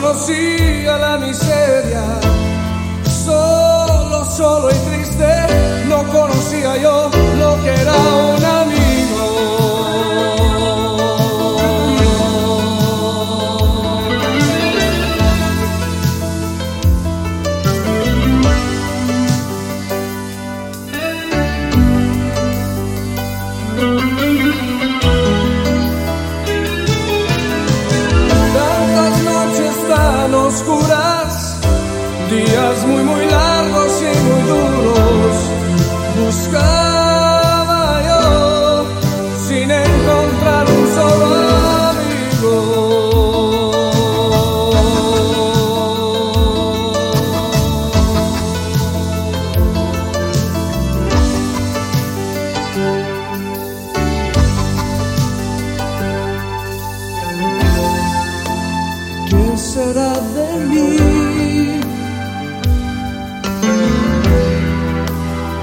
conocía la miseria, solo, solo y triste, no conocía yo tan oscuras, días muy muy largos y muy duros, buscaba ¿Qué será de mí?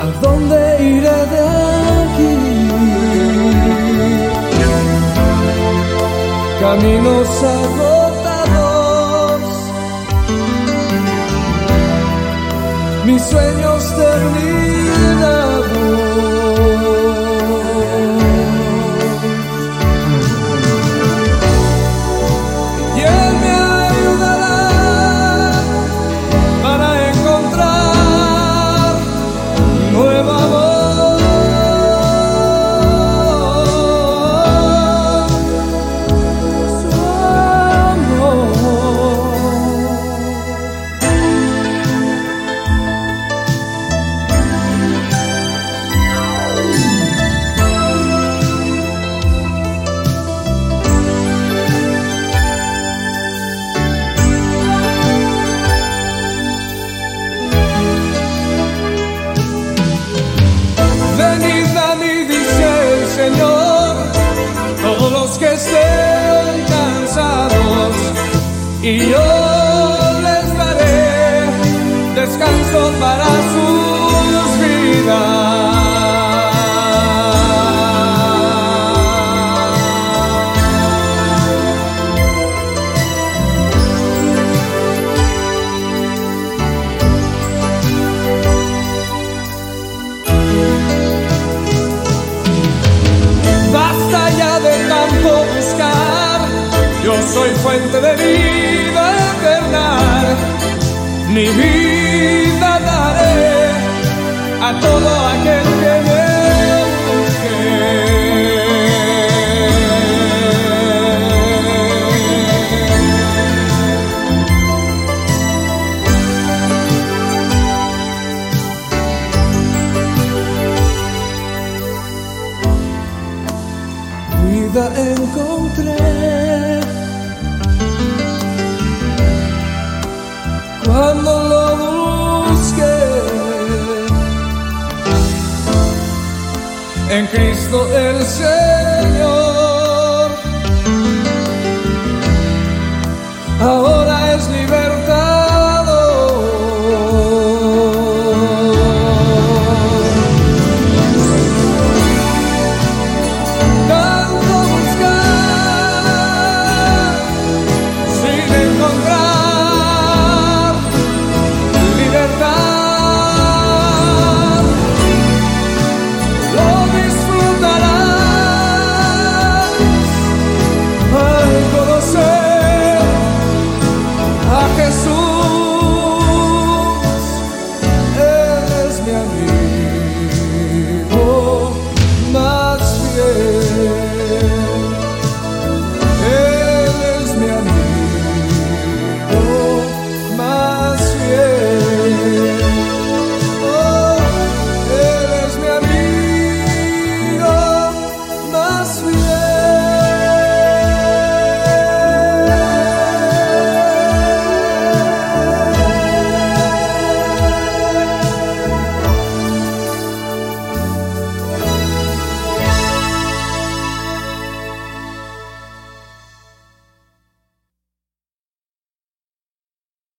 ¿A dónde iré de aquí? Caminos agotados, mis sueños terminados. Que estén cansados, y yo les daré descanso para soy fuente de vida eterna. Mi vida daré a todo aquel que me en Cristo el Señor. Ahora es libertado. Tanto buscar sin encontrar